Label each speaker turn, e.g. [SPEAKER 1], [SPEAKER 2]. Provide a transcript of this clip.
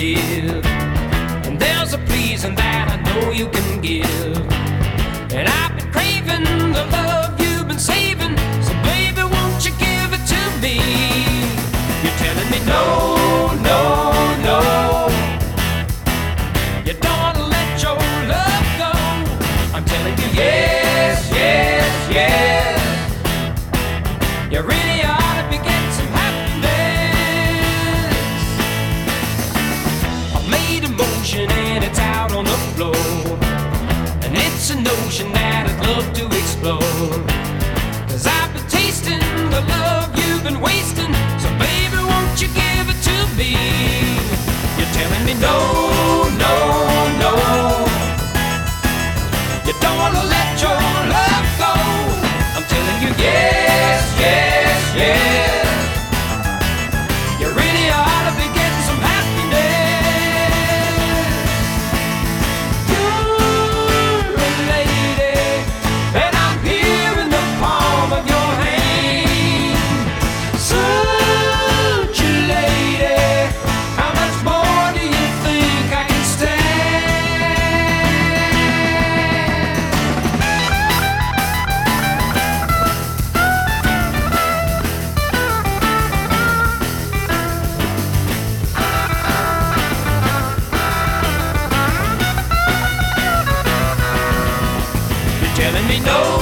[SPEAKER 1] dear. And there's a pleasing that I know you can give. And I've been craving the love you've been saving. So, baby, won't you give it to me? You're telling me no, no. It's a notion that I'd love to explore. Cause I've been tasting the love you've been wasting. So baby, won't you give No,